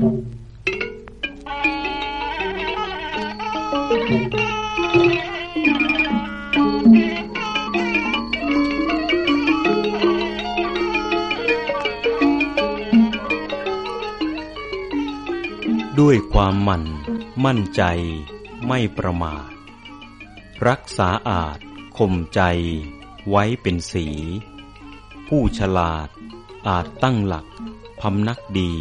ด้วยความหมั่น มั่นใจ ไม่ประมาท รักษาอาจข่มใจ ไว้เป็นสี ผู้ฉลาดอาจตั้งหลักพำนักดี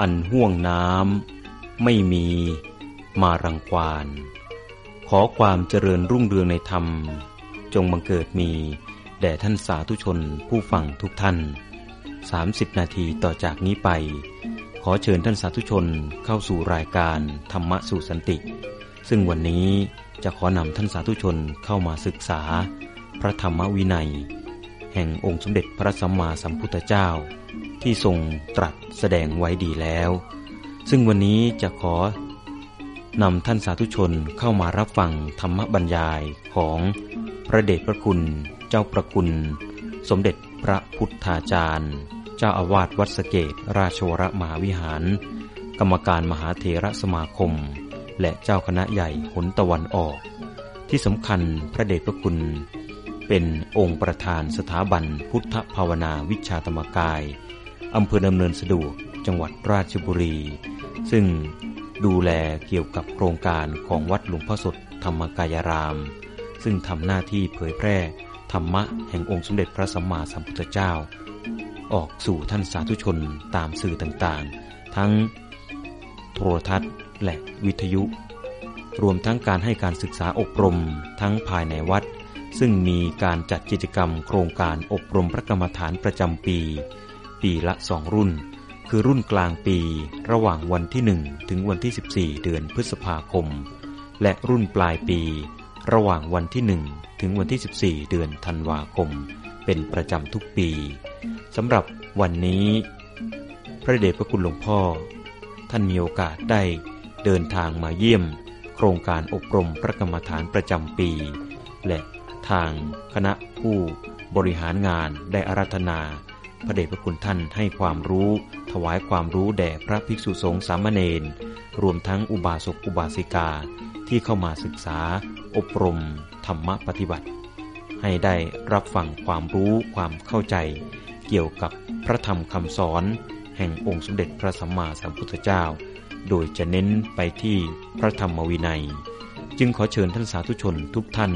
อันห่วงน้ำไม่มีมารังควานขอความเจริญรุ่งเรืองในธรรม จงบังเกิดมี แด่ท่านสาธุชนผู้ฟังทุกท่าน 30 นาทีต่อจากนี้ไป ขอเชิญท่านสาธุชนเข้าสู่รายการธรรมะสู่สันติ ซึ่งวันนี้จะขอนำท่านสาธุชนเข้ามาศึกษา พระธรรมวินัย แห่งองค์สมเด็จพระสัมมาสัมพุทธเจ้า ที่ทรงตรัสแสดงไว้ดีแล้ว ซึ่งวันนี้จะขอนำท่านสาธุชนเข้ามารับฟังธรรมบรรยายของพระเดชพระคุณ เจ้าประคุณ สมเด็จพระพุทธาจารย์ เจ้าอาวาสวัดสเกตราชวรมหาวิหาร กรรมการมหาเถระสมาคม และเจ้าคณะใหญ่หนตะวันออก ที่สำคัญพระเดชพระคุณ เป็นองค์ประธานสถาบันพุทธภาวนาวิชาธรรมกาย อำเภอดำเนินสะดวก จังหวัดราชบุรี ซึ่งดูแลเกี่ยวกับโครงการของวัดหลวงพ่อสดธรรมกายราม ซึ่งทำหน้าที่เผยแพร่ธรรมะแห่งองค์สมเด็จพระสัมมาสัมพุทธเจ้า ออกสู่ท่านสาธุชนตามสื่อต่างๆ ทั้งโทรทัศน์และวิทยุ รวมทั้งการให้การศึกษาอบรมทั้งภายในวัด ซึ่งมีการจัดกิจกรรมโครงการอบรมพระกรรมฐานประจำปี ปีละสองรุ่น คือรุ่นกลางปีระหว่างวันที่ 1 ถึงวันที่ 14 เดือนพฤษภาคม และรุ่นปลายปี ระหว่างวันที่ 1 ถึงวันที่ 14 เดือนธันวาคม เป็นประจำทุกปีสำหรับวันนี้ พระเดชพระคุณหลวงพ่อ ท่านมีโอกาสได้เดินทางมาเยี่ยม โครงการอบรมพระกรรมฐานประจำปี และ ทางคณะผู้บริหารงานได้อารัธนา พระเดชพระคุณท่านให้ความรู้ ถวายความรู้แด่พระภิกษุสงฆ์สามเณรรวมทั้งอุบาสกอุบาสิกาที่เข้ามาศึกษา อบรม ธรรมปฏิบัติ ให้ได้รับฟังความรู้ความเข้าใจ เกี่ยวกับพระธรรมคำสอน แห่งองค์สมเด็จพระสัมมาสัมพุทธเจ้า โดยจะเน้นไปที่พระธรรมวินัย จึงขอเชิญท่านสาธุชนทุกท่าน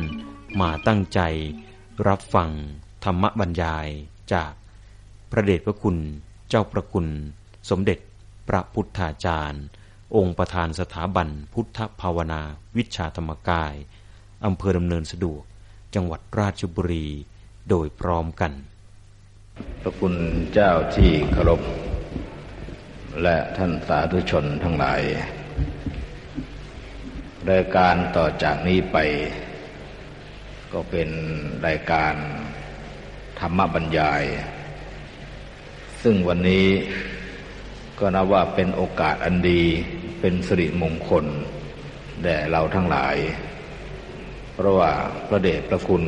มาตั้งใจ รับฟังธรรมบรรยายจากพระเดชพระคุณเจ้าประคุณ สมเด็จพระพุทธาจารย์ องค์ประธานสถาบันพุทธภาวนาวิชาธรรมกายอำเภอดำเนินสะดวก จังหวัดราชบุรี โดยพร้อมกัน พระคุณเจ้าที่เคารพและท่านสาธุชนทั้งหลายรายการต่อจากนี้ไป ก็เป็นรายการธรรมบรรยาย ซึ่งวันนี้ก็นับว่าเป็นโอกาสอันดีเป็นสิริมงคลแด่เราทั้งหลาย เพราะว่าพระเดชพระคุณ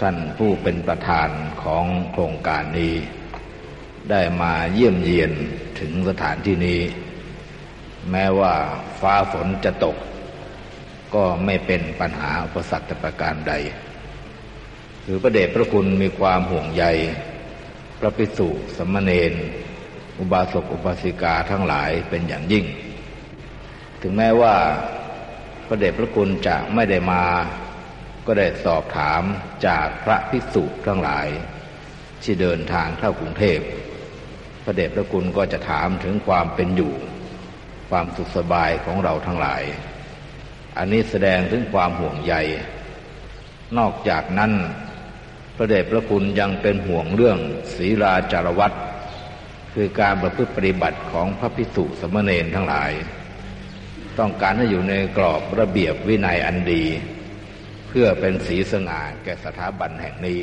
ท่านผู้เป็นประธานของโครงการนี้ ได้มาเยี่ยมเยียนถึงสถานที่นี้ แม้ว่าฟ้าฝนจะตก ก็ไม่เป็นปัญหาอุปสรรคแต่ประการใดคือพระเดชพระคุณมีความห่วงใย พระภิกษุสมณเณรอุบาสกอุบาสิกาทั้งหลายเป็นอย่างยิ่ง ถึงแม้ว่าพระเดชพระคุณจะไม่ได้มา ก็ได้สอบถามจากพระภิกษุทั้งหลาย ที่เดินทางเข้ากรุงเทพ พระเดชพระคุณก็จะถามถึงความเป็นอยู่ ความสุขสบายของเราทั้งหลาย อันนี้แสดงถึงความห่วงใย นอกจากนั้น พระเดชพระคุณยังเป็นห่วงเรื่องศีลาจารวัตรคือการประพฤติปฏิบัติของพระภิกษุสมณเณรทั้งหลาย ต้องการให้อยู่ในกรอบระเบียบวินัยอันดี เพื่อเป็นสีสง่าแก่สถาบันแห่งนี้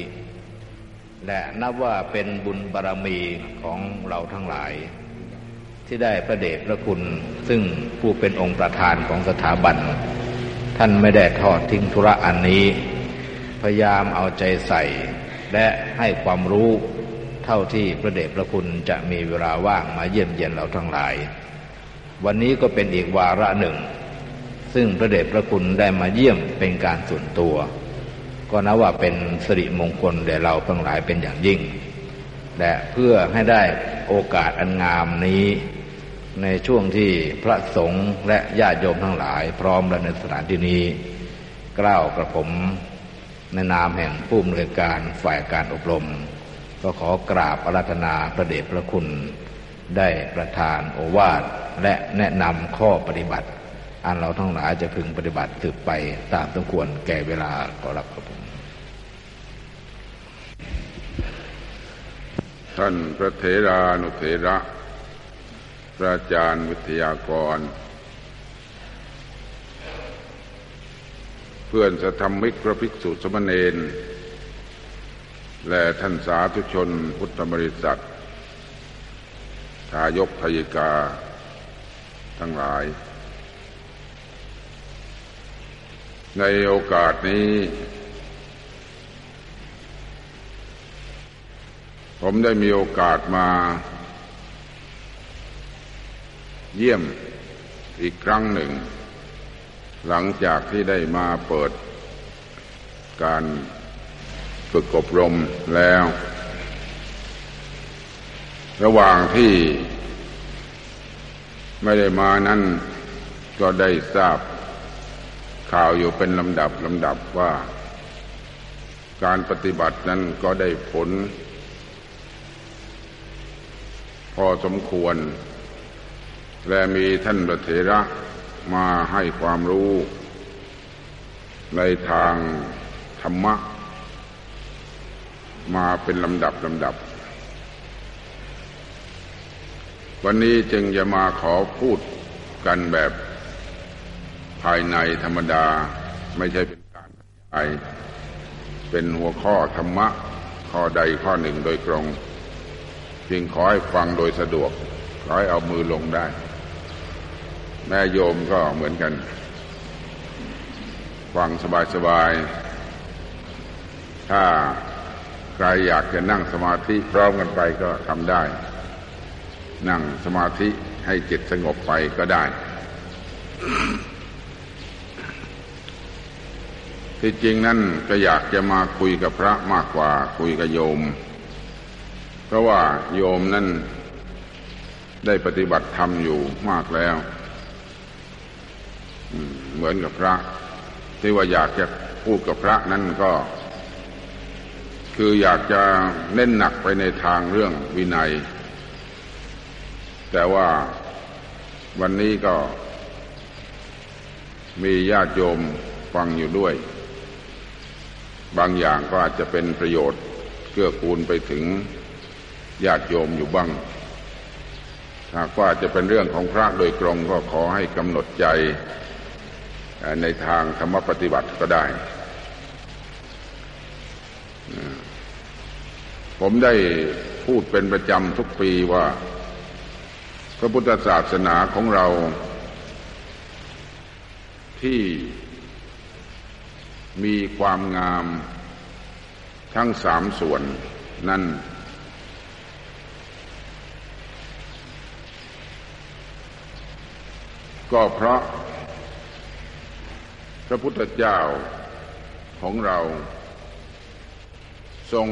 และนับว่าเป็นบุญบารรมีของเราทั้งหลาย ที่ได้พระเดชพระคุณซึ่งผู้เป็นองค์ประธานของสถาบัน ท่านไม่ได้ทอดทิ้งธุระอันนี้ พยายามเอาใจใส่ และให้ความรู้เท่าที่พระเดชพระคุณจะมีเวลาว่างมาเยี่ยมเยียนเราทั้งหลาย วันนี้ก็เป็นอีกวาระหนึ่ง ซึ่งพระเดชพระคุณได้มาเยี่ยมเป็นการส่วนตัว ก็นับว่าเป็นสิริมงคลแด่เราทั้งหลายเป็นอย่างยิ่ง และเพื่อให้ได้โอกาสอันงามนี้ ในช่วงที่พระสงฆ์และญาติโยมทั้งหลาย พร้อมและในสถานที่นี้กล่าวกระผมในนามแห่งผู้อำนวยการฝ่ายการอบรม ก็ขอกราบอาราธนาพระเดชพระคุณ ได้ประทานโอวาทและแนะนำข้อปฏิบัติ อันเราทั้งหลายจะพึงปฏิบัติสืบไปตามสมควรแก่เวลาก็รับครับผมท่านพระเถรานุเถระ ระอาจารย์วิทยากร เพื่อนสธรรมิกพระภิกษุสมณเณรและท่านสาธุชนพุทธบริษัททายกทยิกา ทั้งหลาย ในโอกาสนี้ ผมได้มีโอกาสมา เยี่ยมอีกครั้งหนึ่ง หลังจากที่ได้มาเปิดการฝึกอบรมแล้ว ระหว่างที่ไม่ได้มานั้นก็ได้ทราบข่าวอยู่เป็นลำดับลำดับว่า การปฏิบัตินั้นก็ได้ผล พอสมควร และมีท่านพระเถระมาให้ความรู้ ในทางธรรมะ มาเป็นลำดับลำดับ วันนี้จึงจะมาขอพูดกันแบบภายในธรรมดาไม่ใช่เป็นการไอเป็นหัวข้อธรรมะ ข้อใดข้อหนึ่งโดยตรงเพียงขอให้ฟังโดยสะดวกขอให้เอามือลงได้ แม่โยมก็เหมือนกัน ฟังสบายๆ ถ้าใครอยากจะนั่งสมาธิพร้อมกันไปก็ทำได้ นั่งสมาธิให้จิตสงบไปก็ได้ ที่จริงนั่นก็อยากจะมาคุยกับพระมากกว่าคุยกับโยม เพราะว่าโยมนั่นได้ปฏิบัติธรรมอยู่มากแล้ว เหมือนกับพระ ที่ว่าอยากจะพูดกับพระนั้นก็ คืออยากจะเน้นหนักไปในทางเรื่องวินัย แต่ว่าวันนี้ก็ มีญาติโยมฟังอยู่ด้วย บางอย่างก็อาจจะเป็นประโยชน์เกื้อกูลไปถึงญาติโยมอยู่บ้างหากว่าจะเป็นเรื่องของพระโดยตรงก็ขอให้กำหนดใจ ในทางธรรมปฏิบัติก็ได้ ผมได้พูดเป็นประจำทุกปีว่า พระพุทธศาสนาของเรา ที่มีความงามทั้งสามส่วนนั้นก็เพราะ ระพุทธเจ้าของเรา ทรง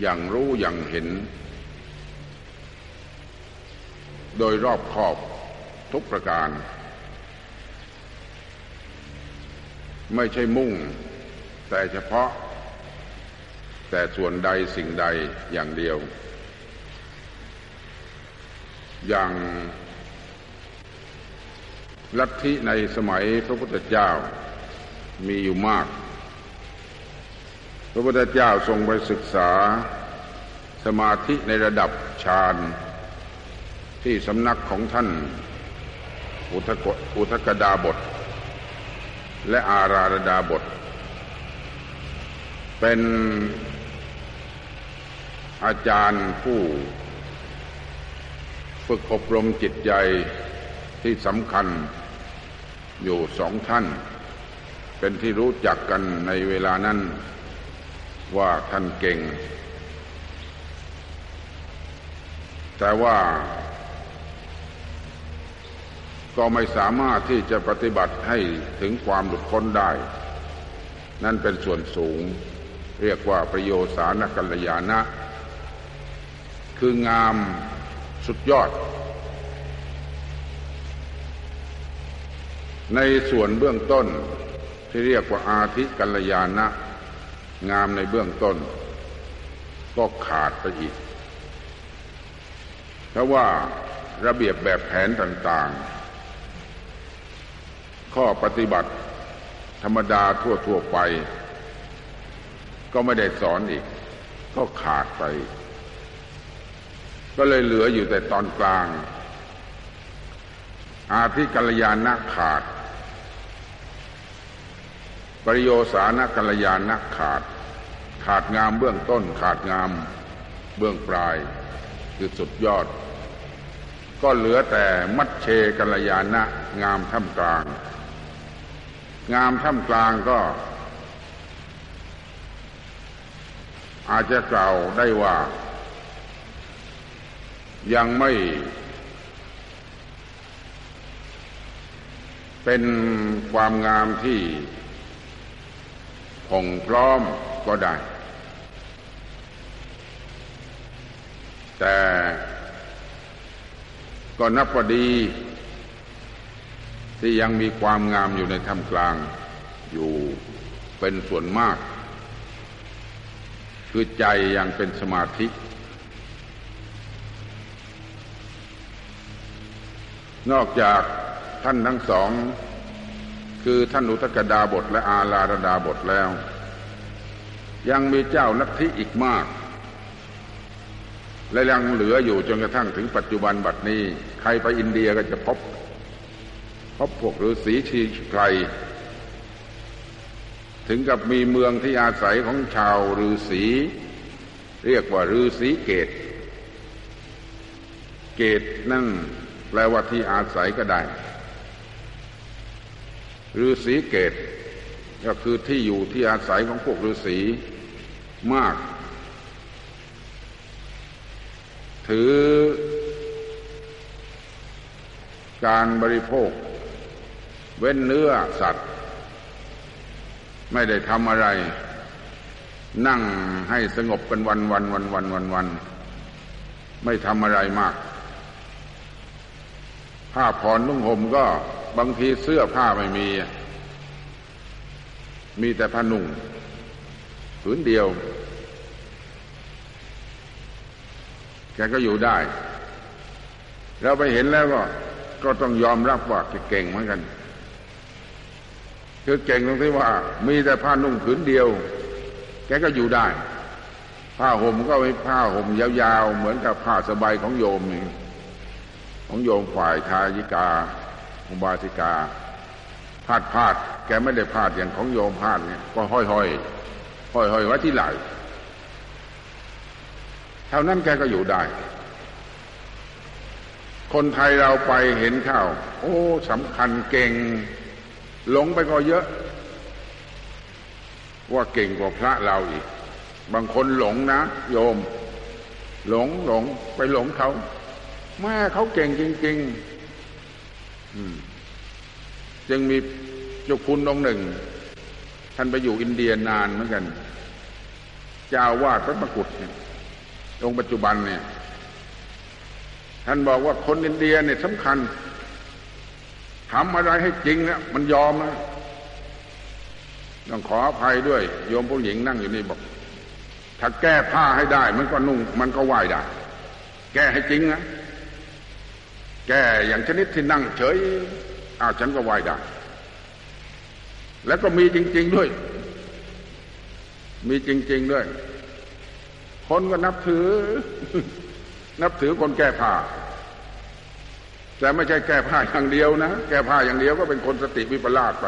อย่างรู้อย่างเห็น โดยรอบขอบทุกประการ ไม่ใช่มุ่ง แต่เฉพาะ แต่ส่วนใดสิ่งใดอย่างเดียว อย่าง ลัทธิในสมัยพระพุทธเจ้ามีอยู่มาก พระพุทธเจ้าทรงไปศึกษาสมาธิในระดับฌานที่สำนักของท่านอุทกอุทกดาบท และอาราระดาบท เป็นอาจารย์ผู้ ฝึกอบรมจิตใจที่สำคัญ อยู่สองท่าน เป็นที่รู้จักกันในเวลานั้นว่าท่านเก่ง แต่ว่า ก็ไม่สามารถที่จะปฏิบัติให้ถึงความหลุดพ้นได้ นั่นเป็นส่วนสูง เรียกว่าประโยชน์สารกัลยาณะคืองามสุดยอด ในส่วนเบื้องต้นที่เรียกว่าอาทิกัลยาณะ งามในเบื้องต้น ก็ขาดไปอีก เพราะว่าระเบียบแบบแผนต่างๆ ข้อปฏิบัติธรรมดาทั่วๆไป ก็ไม่ได้สอนอีก ก็ขาดไป ก็เลยเหลืออยู่แต่ตอนกลาง อาทิกัลยาณะขาด ปริโยสานกัลยาณะขาด ขาดงามเบื้องต้น ขาดงามเบื้องปลายคือสุดยอด ก็เหลือแต่มัชเชกัลยาณะงามท่ามกลาง งามท่ามกลางก็ อาจจะกล่าวได้ว่า ยังไม่เป็นความงามที่ ผ่องพร้อมก็ได้ แต่ก็นับว่าดี ที่ยังมีความงามอยู่ในท่ามกลางอยู่เป็นส่วนมาก คือใจยังเป็นสมาธิ นอกจากท่านทั้งสอง คือท่านอุทกดาบทและอาลารดาบทแล้ว ยังมีเจ้าลัทธิอีกมาก และยังเหลืออยู่จนกระทั่งถึงปัจจุบันบัดนี้ ใครไปอินเดียก็จะพบ พบพวกฤาษีชีไพรถึงกับมีเมืองที่อาศัยของชาวฤาษีเรียกว่าฤาษีเกต เกตนั่นแปลว่าที่อาศัยก็ได้ ฤาษีเกตก็คือที่อยู่ที่อาศัยของพวกฤาษีมาก ถือการบริโภค เว้นเนื้อสัตว์ ไม่ได้ทำอะไร นั่งให้สงบกันวันวันวันวันวันวันไม่ทำอะไรมาก ผ้าผ่อนนุ่งห่มก็ บางทีเสื้อผ้าไม่มี มีแต่ผ้านุ่งผืนเดียว แกก็อยู่ได้ เราไปเห็นแล้วก็ก็ต้องยอมรับว่าแกเก่งเหมือนกัน คือเก่งตรงที่ว่า มีแต่ผ้านุ่งผืนเดียว แกก็อยู่ได้ ผ้าห่มก็ไม่ผ้าห่มยาวๆ เหมือนกับผ้าสบายของโยมนี่ของโยมฝ่ายทายิกา อุบาสิกาพาดพาดแกไม่ได้พาดอย่างของโยมพาดเนี่ยก็ห้อยห้อยห้อยห้อยไว้ที่ไหลเท่านั้นแกก็อยู่ได้ คนไทยเราไปเห็นข้าว โอ้สำคัญเก่ง หลงไปก็เยอะ ว่าเก่งกว่าพระเราอีก บางคนหลงนะ โยม หลงหลงไปหลงเขาแม่เขาเก่งจริง ๆ จึงมีเจ้าคุณองค์หนึ่ง ท่านไปอยู่อินเดียนานเหมือนกันเจ้าวาดพระมกุฎเนี่ยองค์ปัจจุบันเนี่ย ท่านบอกว่าคนอินเดียเนี่ยสำคัญทำอะไรให้จริงนะมันยอมนะต้องขออภัยด้วย โยมผู้หญิงนั่งอยู่นี่บอก ถ้าแก้ผ้าให้ได้ มันก็นุ่ง มันก็ไหวได้ แก้ให้จริงนะ แก่อย่างชนิดที่นั่งเฉยอ้าวฉันก็ไหวได้ แล้วก็มีจริง ๆด้วย มีจริง ๆด้วย คนก็นับถือ นับถือคนแก้ผ้า แต่ไม่ใช่แก้ผ้าอย่างเดียวนะ แก้ผ้าอย่างเดียวก็เป็นคนสติวิปลาสไป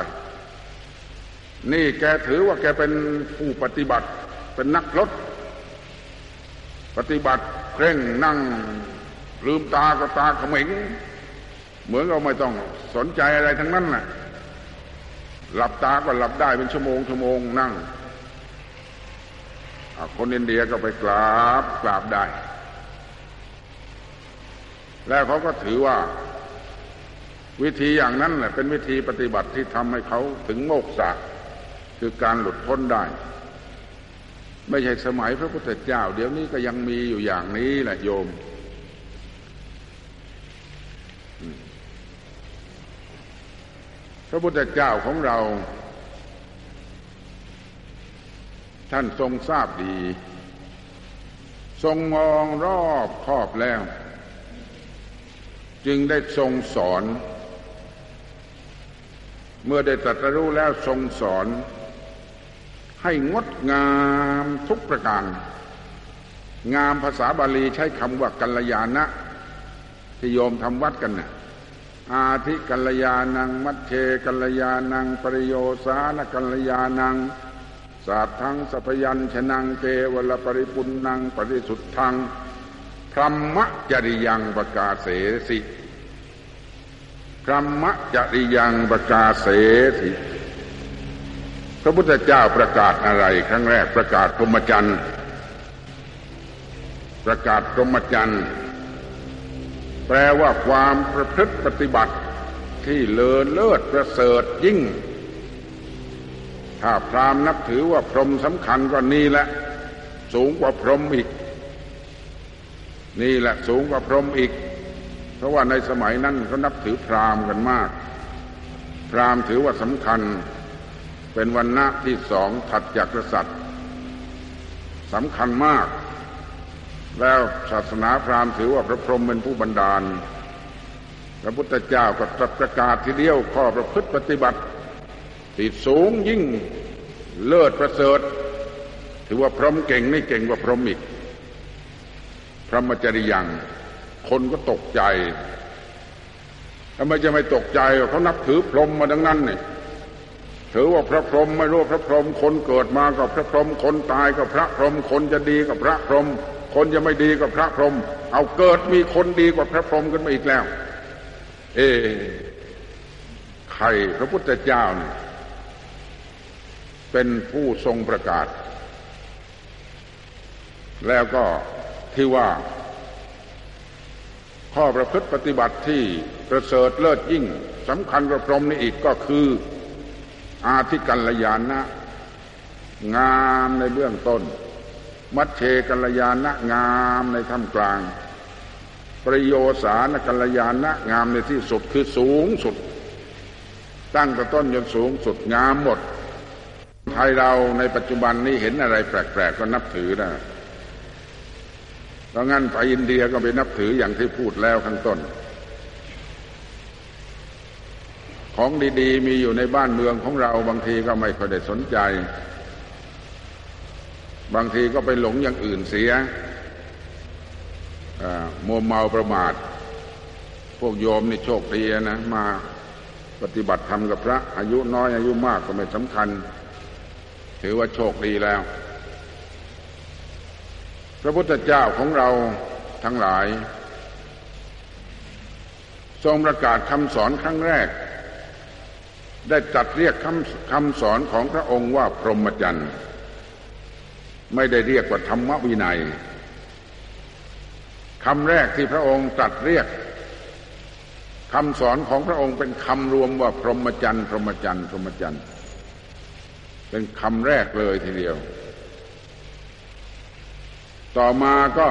นี่แกถือว่าแกเป็นผู้ปฏิบัติ เป็นนักรถ ปฏิบัติเคร่งนั่ง ลืมตาก็ตาขมิงเหมือนเราไม่ต้องสนใจอะไรทั้งนั้นแหละหลับตาก็หลับได้เป็นชั่วโมงชั่วโมงนั่งคนอินเดียก็ไปกราบกราบได้ แล้วเขาก็ถือว่า วิธีอย่างนั้นแหละเป็นวิธีปฏิบัติที่ทำให้เขาถึงโมกษะคือการหลุดพ้นได้ ไม่ใช่สมัยพระพุทธเจ้า เดี๋ยวนี้ก็ยังมีอยู่อย่างนี้แหละโยม พระพุทธเจ้าของเรา ท่านทรงทราบดี ทรงมองรอบครอบแล้ว จึงได้ทรงสอน เมื่อได้ตรัสรู้แล้วทรงสอน ให้งดงามทุกประการ งามภาษาบาลีใช้คำว่ากัลยาณะที่โยมทำวัดกันนะ่ะ อาทิกัลยาณัง มัชเชกัลยาณัง ปริโยสานกัลยาณังสาทังสัพยัญชนังเกวลปริปุนังปริสุทธังพรหมจริยังประกาศเสสิพรหมจริยังประกาศเสสิพระพุทธเจ้าประกาศอะไร ครั้งแรกประกาศพรหมจรรย์ประกาศพรหมจรรย์ แปลว่าความประพฤติปฏิบัติที่เลิศเลิศประเสริฐยิ่ง ถ้าพรามนับถือว่าพรหมสำคัญก็นี่แหละ สูงกว่าพรหมอีก นี่แหละสูงกว่าพรหมอีก เพราะว่าในสมัยนั้นเขานับถือพรามกันมาก พรามถือว่าสำคัญ เป็นวันณะที่สองถัดจากกษัตริย์สำคัญมาก แล้วศาสนาพราหมณ์ถือว่าพระพรหมเป็นผู้บันดาล พระพุทธเจ้าก็ตรัสประกาศทีเดียวข้อประพฤติปฏิบัติที่สูงยิ่งเลิศประเสริฐ ถือว่าพรหมเก่งไม่เก่งกว่าพรหมอีกพระมจริยัง คนก็ตกใจทำไมจะไม่ตกใจเขานับถือพรหมมาดังนั้นนี่ถือว่าพระพรหมไม่รู้พระพรหมคนเกิดมากับพระพรหมคนตายกับพระพรหมคนจะดีกับพระพรหม คนจะไม่ดีกับพระพรหมเอาเกิดมีคนดีกว่าพระพรหมกันมาอีกแล้ว เอใครพระพุทธเจ้าเนี่ยเป็นผู้ทรงประกาศ แล้วก็ที่ว่า ข้อประพฤติปฏิบัติที่ประเสริฐเลิศยิ่งสำคัญกว่าพรหมนี่อีกก็คือ อาทิกัลยาณะงามในเบื้องต้น มัชเชกัลยาณะงามในท่ามกลาง ประโยสานกัลยาณะงามในที่สุดคือสูงสุด ตั้งแต่ต้นจนสูงสุดงามหมด ไทยเราในปัจจุบันนี้เห็นอะไรแปลกๆก็นับถือนะเพราะงั้นไปอินเดียก็ไปนับถืออย่างที่พูดแล้วข้างต้น ของดีๆ มีอยู่ในบ้านเมืองของเราบางทีก็ไม่ค่อยได้สนใจ บางทีก็ไปหลงอย่างอื่นเสียมัวเมาประมาท พวกโยมนี่โชคดีนะ มาปฏิบัติธรรมกับพระ อายุน้อยอายุมากก็ไม่สำคัญ ถือว่าโชคดีแล้ว พระพุทธเจ้าของเราทั้งหลาย ทรงประกาศคำสอนครั้งแรก ได้จัดเรียกคำคำสอนของพระองค์ว่าพรหมจรรย์ ไม่ได้เรียกว่าธรรมวินัยคำแรกที่พระองค์ตรัสเรียกคำสอนของพระองค์เป็นคำรวมว่าพรหมจรรย์พรหมจรรย์พรหมจรรย์เป็นคำแรกเลยทีเดียว ต่อมาก็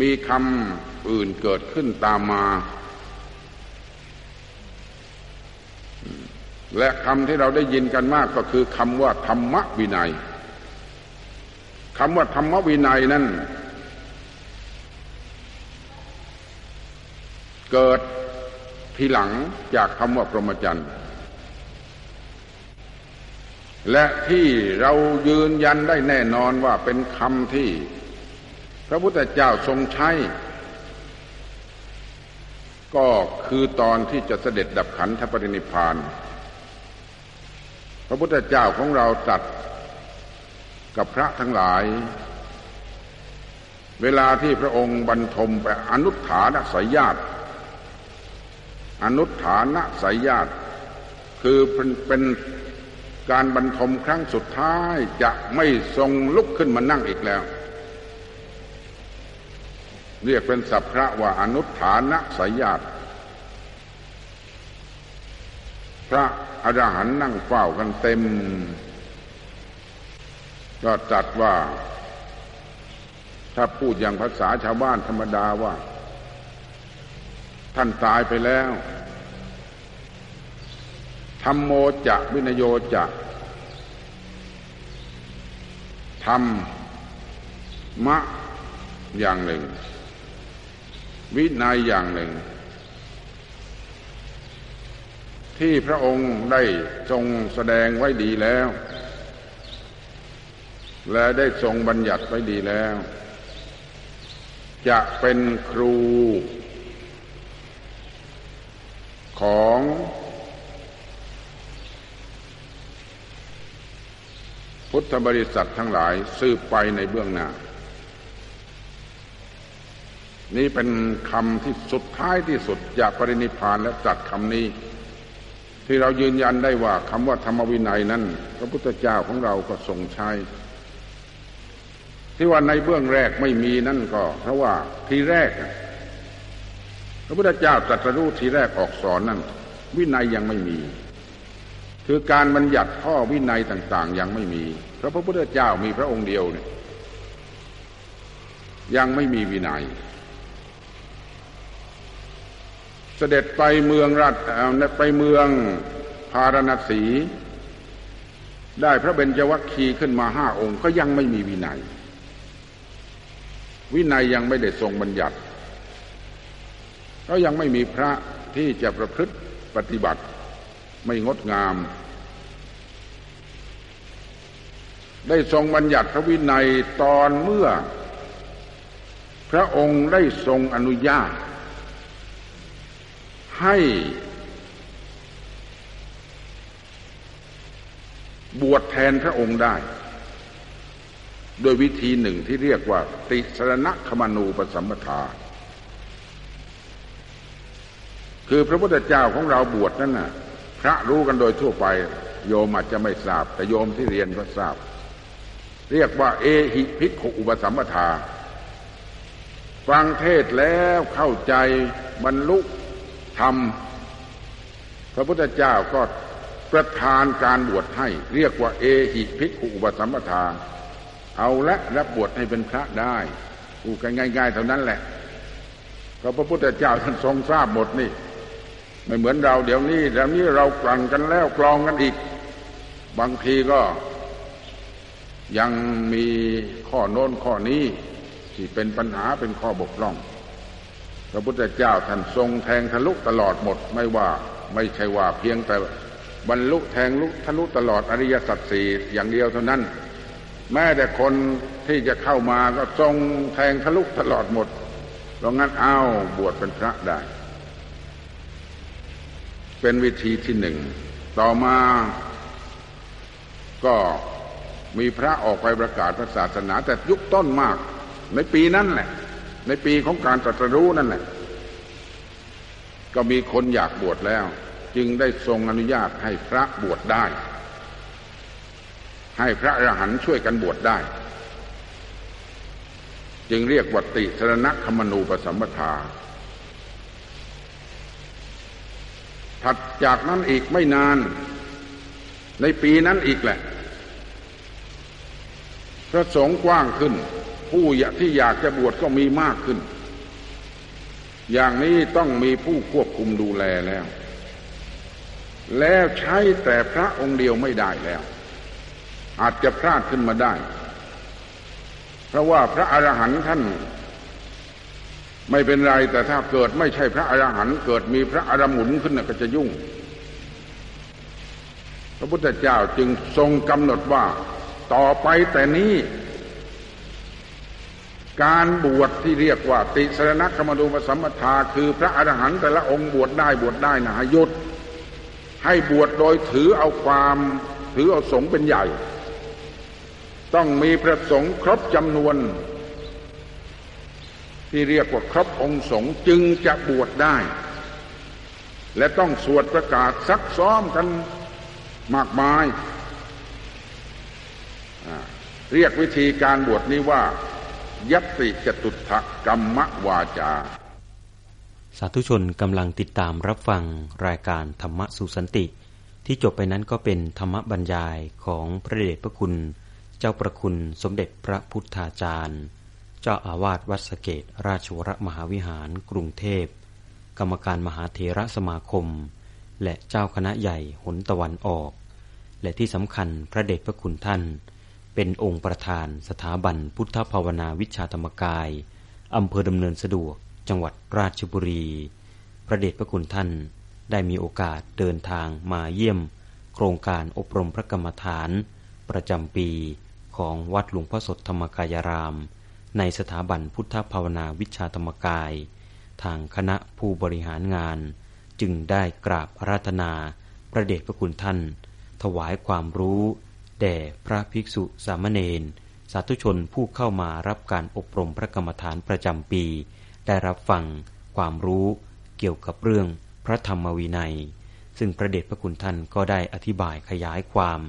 มีคำอื่นเกิดขึ้นตามมา และคำที่เราได้ยินกันมากก็คือคำว่าธรรมวินัย คำว่าธรรมวินัยนั้นเกิดทีหลังจากคำว่าพรหมจรรย์ และที่เรายืนยันได้แน่นอนว่าเป็นคำที่ พระพุทธเจ้าทรงใช้ ก็คือตอนที่จะเสด็จดับขันธปรินิพาน พระพุทธเจ้าของเราตัด กับพระทั้งหลาย เวลาที่พระองค์บรรทมไปอนุฐานสายญาติอนุฐานสายญาติคือเป็นปนการบรรทมครั้งสุดท้ายจะไม่ทรงลุกขึ้นมานั่งอีกแล้ว เรียกเป็นสัพพระว่าอนุฐานสายญาติพระอรหันต์นั่งเฝ้ากันเต็ม ก็จัดว่า ถ้าพูดอย่างภาษาชาวบ้านธรรมดาว่า ท่านตายไปแล้วธรรมโมจะวินโยจะทำมะอย่างหนึ่ง วินัยอย่างหนึ่ง ที่พระองค์ได้ทรงแสดงไว้ดีแล้ว และได้ทรงบัญญัติไว้ดีแล้ว จะเป็นครู ของพุทธบริษัททั้งหลายสืบไปในเบื้องหน้า นี่เป็นคำที่สุดท้ายที่สุดจากปรินิพานและจัดคำนี้ ที่เรายืนยันได้ว่าคำว่าธรรมวินัยนั้น พระพุทธเจ้าของเราก็ทรงใช้ ที่ว่าในเบื้องแรกไม่มีนั่นก็ เพราะว่าทีแรก พระพุทธเจ้าตรัสรู้ทีแรกออกสอนนั่น วินัยยังไม่มี คือการบัญญัติข้อวินัยต่าง ๆ ยังไม่มีเพราะพระพุทธเจ้ามีพระองค์เดียวเนี่ยยังไม่มีวินัย เสด็จไปเมืองรัฐไปเมืองพารณสีได้พระเบญจวัคคีขึ้นมาห้าองค์ก็ยังไม่มีวินัย วินัยยังไม่ได้ทรงบัญญัติก็ยังไม่มีพระที่จะประพฤติปฏิบัติไม่งดงาม ได้ทรงบัญญัติพระวินัยตอนเมื่อ พระองค์ได้ทรงอนุญาต ให้บวชแทนพระองค์ได้ โดยวิธีหนึ่งที่เรียกว่า ติสรณคมนูปสัมปทา คือพระพุทธเจ้าของเราบวชนั่นน่ะ พระรู้กันโดยทั่วไป โยมอาจจะไม่ทราบ แต่โยมที่เรียนก็ทราบ เรียกว่า เอหิภิกขุอุปสัมปทา ฟังเทศแล้วเข้าใจบรรลุธรรม พระพุทธเจ้าก็ประทานการบวชให้ เรียกว่า เอหิภิกขุอุปสัมปทา เอาละรับบวชให้เป็นพระได้อูกันง่ายๆเท่านั้นแหละก็พระพุทธเจ้าท่านทรงทราบหมดนี่ไม่เหมือนเราเดี๋ยวนี้เดี๋ยวนี้เรากลั่นกันแล้วกรองกันอีก บางทีก็ ยังมีข้อโน้นข้อนี้ที่เป็นปัญหาเป็นข้อบกพร่อง พระพุทธเจ้าท่านทรงแทงทะลุตลอดหมด ไม่ว่าไม่ใช่ว่าเพียงแต่บรรลุแทงลุทะลุตลอดอริยสัจสี่อย่างเดียวเท่านั้น แม้แต่คนที่จะเข้ามาก็ทรงแทงทะลุตลอดหมดเพราะงั้นเอาบวชเป็นพระได้ เป็นวิธีที่หนึ่ง ต่อมาก็มีพระออกไปประกาศพระศาสนา แต่ยุคต้นมาก ในปีนั้นแหละ ในปีของการตรัสรู้นั่นแหละ ก็มีคนอยากบวชแล้ว จึงได้ทรงอนุญาตให้พระบวชได้ ให้พระอรหันต์ช่วยกันบวชได้ จึงเรียกวัติสรณคมนูปสัมปทาถัดจากนั้นอีกไม่นาน ในปีนั้นอีกแหละ พระสงฆ์กว้างขึ้น ผู้ที่อยากจะบวชก็มีมากขึ้น อย่างนี้ต้องมีผู้ควบคุมดูแลแล้ว แล้วใช้แต่พระองค์เดียวไม่ได้แล้ว อาจจะพลาดขึ้นมาได้ เพราะว่าพระอรหันต์ท่าน ไม่เป็นไรแต่ถ้าเกิดไม่ใช่พระอรหันต์เกิดมีพระอรหมุนขึ้นก็จะยุ่ง พระพุทธเจ้าจึงทรงกำหนดว่าต่อไปแต่นี้ การบวชที่เรียกว่า ติสรณคมดูปสัมปทา คือพระอรหันต์แต่ละองค์บวชได้บวชได้นะหยุดให้บวชโดยถือเอาความถือเอาสงเป็นใหญ่ ต้องมีพระสงฆ์ครบจำนวน ที่เรียกว่าครบองค์สงจึงจะบวชได้ และต้องสวดประกาศซักซ้อมกันมากมาย เรียกวิธีการบวชนี้ว่า ยัตติจตุถกรรมวาจา สาธุชนกำลังติดตามรับฟังรายการธรรมะสุสันติ ที่จบไปนั้นก็เป็นธรรมบรรยายของพระเดชพระคุณ เจ้าประคุณสมเด็จพระพุทธาจารย์ เจ้าอาวาสวัดสเกตราชวรมหาวิหารกรุงเทพ กรรมการมหาเถระสมาคม และเจ้าคณะใหญ่หนตะวันออก และที่สำคัญพระเดชพระคุณท่าน เป็นองค์ประธานสถาบันพุทธภาวนาวิชาธรรมกายอำเภอดำเนินสะดวกจังหวัดราชบุรี พระเดชพระคุณท่านได้มีโอกาสเดินทางมาเยี่ยม โครงการอบรมพระกรรมฐาน ประจำปี ของวัดหลวงพ่อสดธรรมกายราม ในสถาบันพุทธภาวนาวิชาธรรมกาย ทางคณะผู้บริหารงาน จึงได้กราบอาราธนา พระเดชพระคุณท่าน ถวายความรู้ แด่พระภิกษุสามเณรสาธุชนผู้เข้ามารับการอบรมพระกรรมฐานประจำปี ได้รับฟังความรู้เกี่ยวกับเรื่องพระธรรมวินัย ซึ่งพระเดชพระคุณท่านก็ได้อธิบายขยายความ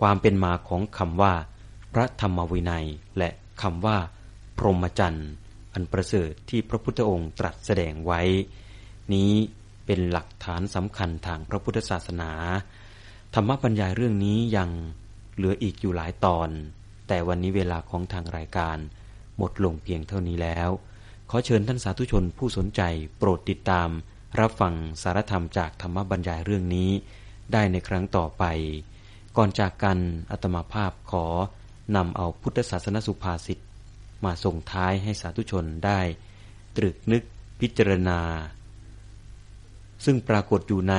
ความเป็นมาของคำว่า พระธรรมวินัยและคำว่า พรหมจรรย์อันประเสริฐที่พระพุทธองค์ตรัสแสดงไว้ นี้เป็นหลักฐานสำคัญทางพระพุทธศาสนา ธรรมบรรยายเรื่องนี้ยังเหลืออีกอยู่หลายตอน แต่วันนี้เวลาของทางรายการ หมดลงเพียงเท่านี้แล้ว ขอเชิญท่านสาธุชนผู้สนใจโปรดติดตาม รับฟังสารธรรมจากธรรมบรรยายเรื่องนี้ ได้ในครั้งต่อไป ก่อนจากกันอัตมาภาพขอ นำเอาพุทธศาสนสุภาษิตมาส่งท้ายให้สาธุชนได้ ตรึกนึกพิจารณา ซึ่งปรากฏอยู่ใน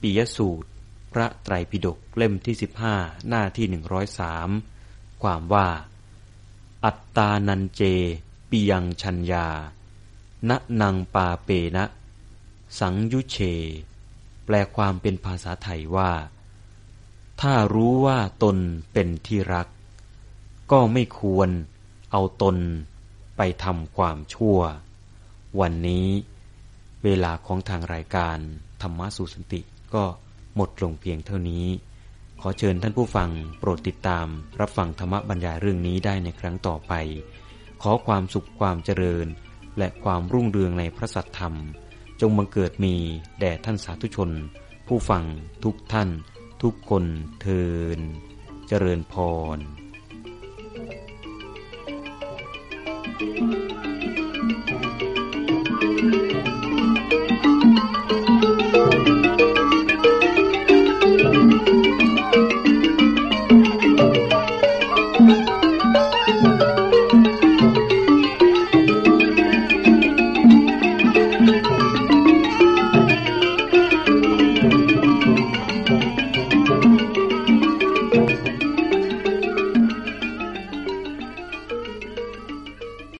ปิยสูตร พระไตรปิฎกเล่มที่ 15 หน้าที่ 103 ความว่า อัตตานันเจ ปิยังชัญญาณนังปาเปนะ สังยุเช แปลความเป็นภาษาไทยว่า ถ้ารู้ว่าตนเป็นที่รัก ก็ไม่ควรเอาตนไปทำความชั่ว วันนี้เวลาของทางรายการธรรมะสุสันติก็หมดลงเพียงเท่านี้ ขอเชิญท่านผู้ฟังโปรดติดตามรับฟังธรรมบรรยายเรื่องนี้ได้ในครั้งต่อไป ขอความสุขความเจริญ และความรุ่งเรืองในพระสัทธรรม จงบังเกิดมีแด่ท่านสาธุชน ผู้ฟังทุกท่าน ทุกคนเทินเจริญพร Música